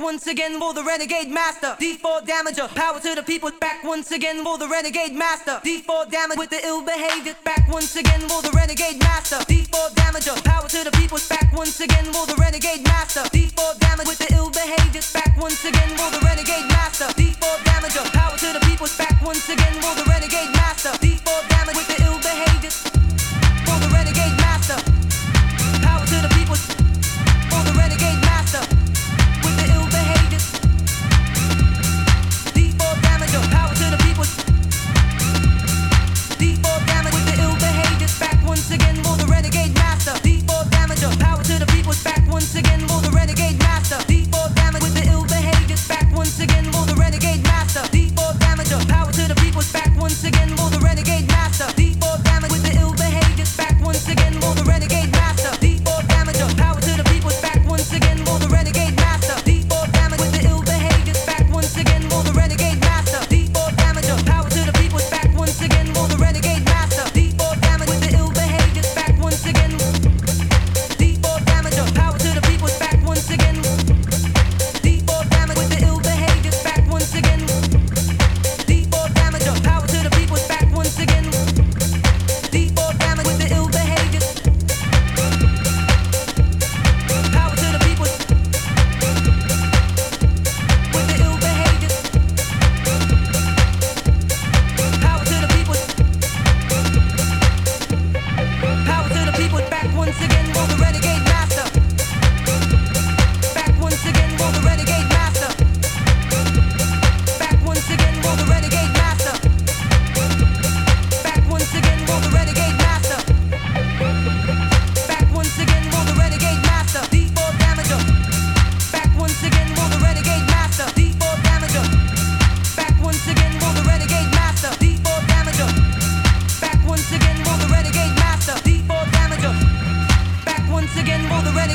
once again for the renegade master. D4 damager, power to the people. Back once again for the renegade master. default damage with the ill behavior. Back once again for the renegade master. D4 damager, power to the people. Back once again for the renegade master. default damage with the ill behavior. Back once again for the renegade master. D4 damager, power to the people. Back once again for the renegade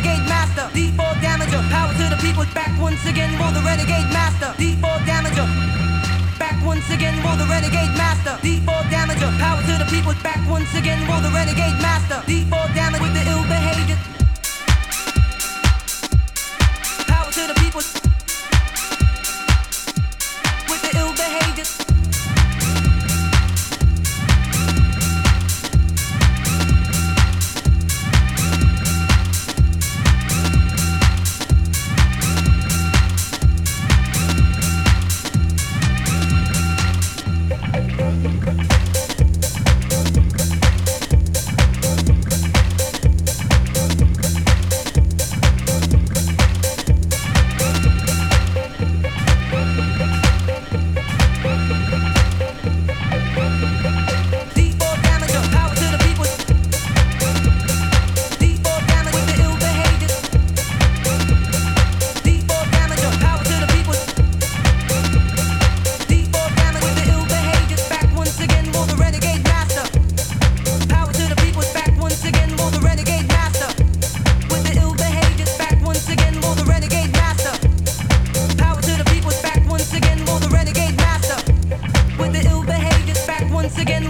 renegade master, D4 damager. Power to the people, back once again for the renegade master, D4 damager. Back once again for the renegade master, D4 damager. Power to the people, back once again for the renegade master, Default damage. with the ill behavior.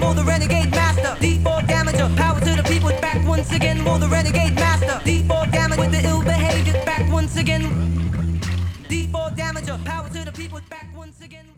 More the renegade master. D4 damager, power to the people. Back once again More the renegade master. D4 damage with the ill behavior. Back once again. D4 damager, power to the people. Back once again.